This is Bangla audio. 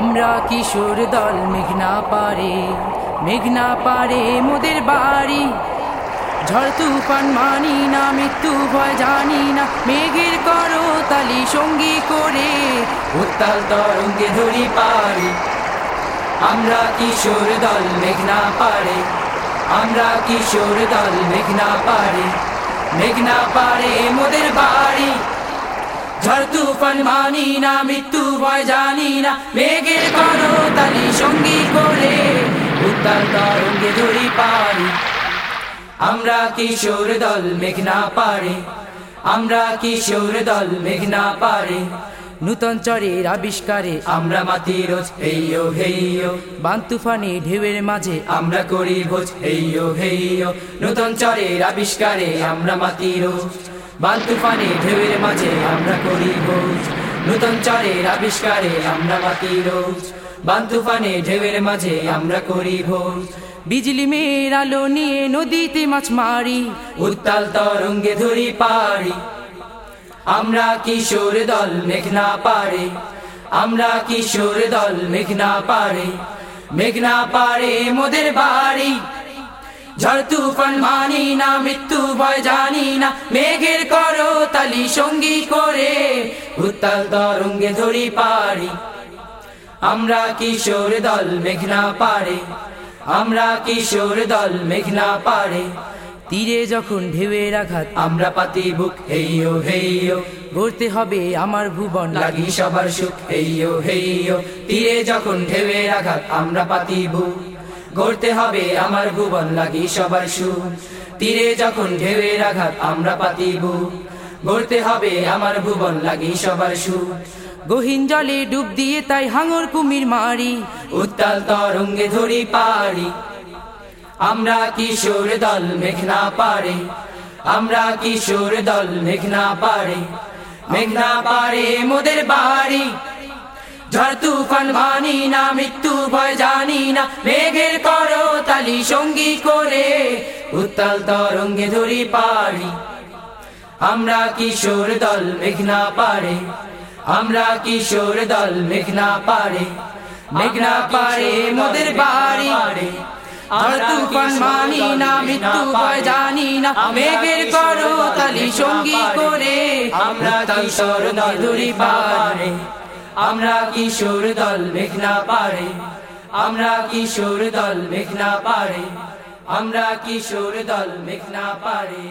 আমরা কিশোর দল, মেঘনা পারে মেঘনা পারে মোদের বাড়ি। ঝড় তুফান মানি না, মৃত্যু ভয় জানি না, মেঘের করো তালি সঙ্গী করে উত্তাল তরঙ্গে ধরি পারি আমরা কিশোর দল, মেঘনা পারে আমরা কিশোর দল, মেঘনা পারে মেঘনা পারে মোদের বাড়ি। ঝড় তুফান মানি না, মৃত্যু ভয় জানি না। মেঘের করো তালি, সঙ্গী করে উত্তাল তরঙ্গে ধরি পারি আমরা কিশোর দল মেঘনা পারে আমরা কিশোর দল মেঘনা পারে নূতন চরের আবিষ্কারে আমরা মাতি রোজ, হেইয়ো হেইয়ো। বান তুফানে ঢেউয়ের মাঝে আমরা করি ভোজ, হেইয়ো হেইয়ো। নতুন চরের আবিষ্কারে আমরা মাতি রোজ। বান তুফানে, ঢেউয়ের মাঝে আমরা করি ভোজ। নতুন চরের আবিষ্কারে আমরা মাতি রোজ। বান তুফানে, ঢেউয়ের মাঝে আমরা করি ভোজ। বিজলি মেয়ের আলো নিয়ে নদীতে মাছ মারি, উত্তাল তরঙ্গে ধরি পারি আমরা কিশোর দল মেঘনা পারে। আমরা কিশোর দল মেঘনা পারে। মেঘনা পারে মোদের বাড়ি। ঝড় তুফান মানি না, মৃত্যু ভয় জানি না। মেঘের করো তালি সঙ্গী করে উত্তাল তরঙ্গে ধরি পারি আমরা কিশোর দল মেঘনা পারে। আমরা কিশোর দল মেঘনা পারে। তীরে যখন ঢেউয়ের আঘাত, আমরা পাতি বুক, হেইয়ো হেইয়ো। গড়তে হবে আমার ভুবন, লাগি সবার সুখ, হেইয়ো হেইয়ো। তীরে যখন ঢেউয়ের আঘাত, আমরা পাতি বুক। গড়তে হবে আমার ভুবন লাগি সবার সুখ তীরে যখন ঢেউয়ের আঘাত আমরা পাতিব, গড়তে হবে আমার ভুবন লাগি সবার সুখ গহীন জলে ডুব দিয়ে তাই হাঙর কুমির মারি, উত্তাল তরঙ্গে ধরি পারি আমরা কিশোর দল মেঘনা পারে আমরা কিশোর দল মেঘনা পারে মেঘনা পারে মোদের বাড়ি। ঝড়, তুফান মানি না মৃত্যু, ভয় জানি না, মেঘের করো তালি সঙ্গী করে, উত্তাল তরঙ্গে ধরি পারি আমরা কিশোর দল মেঘনা পারে, আমরা কিশোর দল মেঘনা পারে। মেঘনা পারে, মোদের বাড়ি। আর তুফান মানি না, মৃত্যু জানি না, মেঘের করো তালি সঙ্গী করে, আমরা কিশোর দল ধরি পারে আমরা কিশোর দল মেঘনা পারে। আমরা কিশোর দল মেঘনা পারে আমরা কিশোর দল মেঘনা পারে